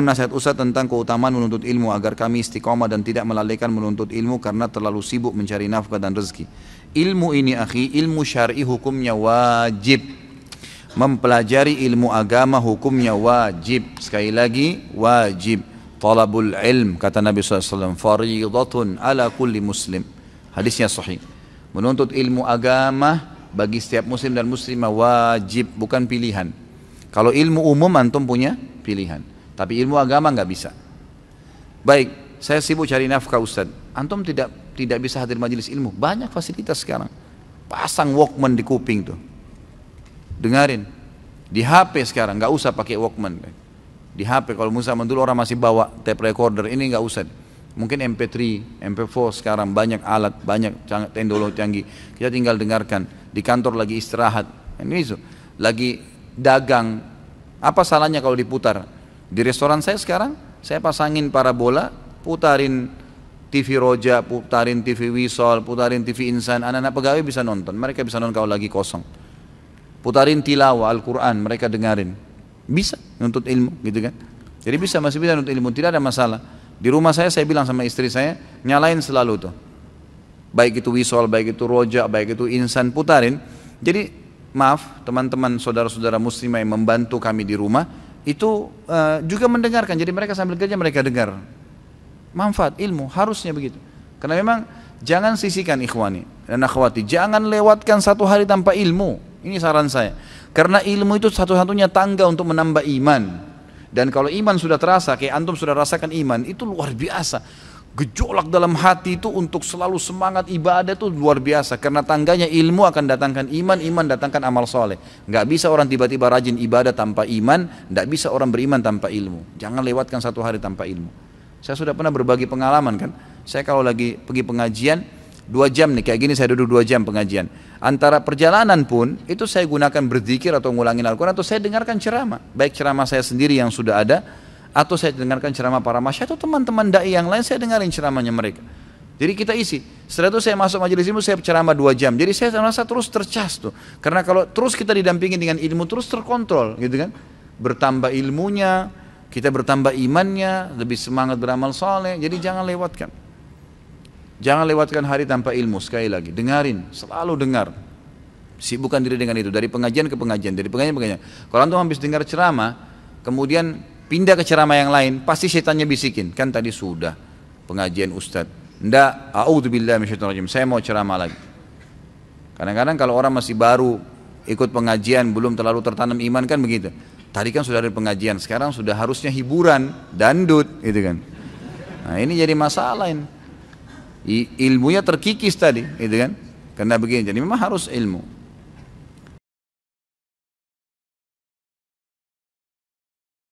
Nasihat Ustaz tentang keutamaan menuntut ilmu agar kami istiqomah dan tidak melalaikan menuntut ilmu karena terlalu sibuk mencari nafkah dan rezeki. Ilmu ini akhi, ilmu syar'i hukumnya wajib. Mempelajari ilmu agama hukumnya wajib. Sekali lagi wajib. Talabul ilm kata Nabi SAW faridatun ala kulli muslim. Hadisnya sahih. Menuntut ilmu agama bagi setiap muslim dan muslimah wajib bukan pilihan. Kalau ilmu umum antum punya pilihan. Tapi ilmu agama nggak bisa. Baik, saya sibuk cari nafkah Ustaz. Antum tidak tidak bisa hadir majelis ilmu. Banyak fasilitas sekarang. Pasang Walkman di kuping tuh. Dengarin. Di HP sekarang nggak usah pakai Walkman. Di HP kalau Musa dulu orang masih bawa tape recorder ini nggak usah. Mungkin MP3, MP4 sekarang banyak alat, banyak teknologi canggih. Kita tinggal dengarkan. Di kantor lagi istirahat. Ini itu. Lagi dagang. Apa salahnya kalau diputar? Di restoran saya sekarang, saya pasangin parabola, putarin TV Roja, putarin TV Wisol, putarin TV Insan, anak-anak pegawai bisa nonton, mereka bisa nonton kalau lagi kosong. Putarin tilawah Al-Quran, mereka dengarin. Bisa nuntut ilmu gitu kan. Jadi bisa, masih bisa nuntut ilmu, tidak ada masalah. Di rumah saya, saya bilang sama istri saya, nyalain selalu tuh. Baik itu Wisol, baik itu Roja, baik itu Insan, putarin. Jadi maaf teman-teman saudara-saudara muslimah yang membantu kami di rumah, itu uh, juga mendengarkan. Jadi mereka sambil kerja mereka dengar. Manfaat ilmu harusnya begitu. Karena memang jangan sisihkan ikhwani dan akhwati, jangan lewatkan satu hari tanpa ilmu. Ini saran saya. Karena ilmu itu satu-satunya tangga untuk menambah iman. Dan kalau iman sudah terasa, kayak antum sudah rasakan iman, itu luar biasa. Gejolak dalam hati itu untuk selalu semangat ibadah itu luar biasa. Karena tangganya ilmu akan datangkan iman iman datangkan amal soleh. Nggak bisa orang tiba-tiba rajin ibadah tanpa iman nggak bisa orang beriman tanpa ilmu. Jangan lewatkan satu hari tanpa ilmu. Saya sudah pernah berbagi pengalaman kan. Saya kalau lagi pergi pengajian dua jam nih kayak gini saya duduk dua jam pengajian antara perjalanan pun itu saya gunakan berzikir atau ngulangin Al-Quran atau saya dengarkan ceramah baik ceramah saya sendiri yang sudah ada atau saya dengarkan ceramah para masyarakat atau teman-teman dai yang lain saya dengarin ceramahnya mereka. Jadi kita isi. Setelah itu saya masuk majelis ilmu saya ceramah dua jam. Jadi saya merasa terus tercas tuh. Karena kalau terus kita didampingi dengan ilmu terus terkontrol gitu kan. Bertambah ilmunya, kita bertambah imannya, lebih semangat beramal soleh. Jadi jangan lewatkan. Jangan lewatkan hari tanpa ilmu sekali lagi. Dengarin, selalu dengar. Sibukkan diri dengan itu dari pengajian ke pengajian, dari pengajian ke pengajian. Kalau antum habis dengar ceramah, kemudian pindah ke ceramah yang lain, pasti setannya bisikin. Kan tadi sudah pengajian ustadz. Ndak, a'udzubillah rajim. Saya mau ceramah lagi. Kadang-kadang kalau orang masih baru ikut pengajian, belum terlalu tertanam iman kan begitu. Tadi kan sudah ada pengajian, sekarang sudah harusnya hiburan, dandut, gitu kan. Nah ini jadi masalah ini. Ilmunya terkikis tadi, gitu kan. Karena begini, jadi memang harus ilmu.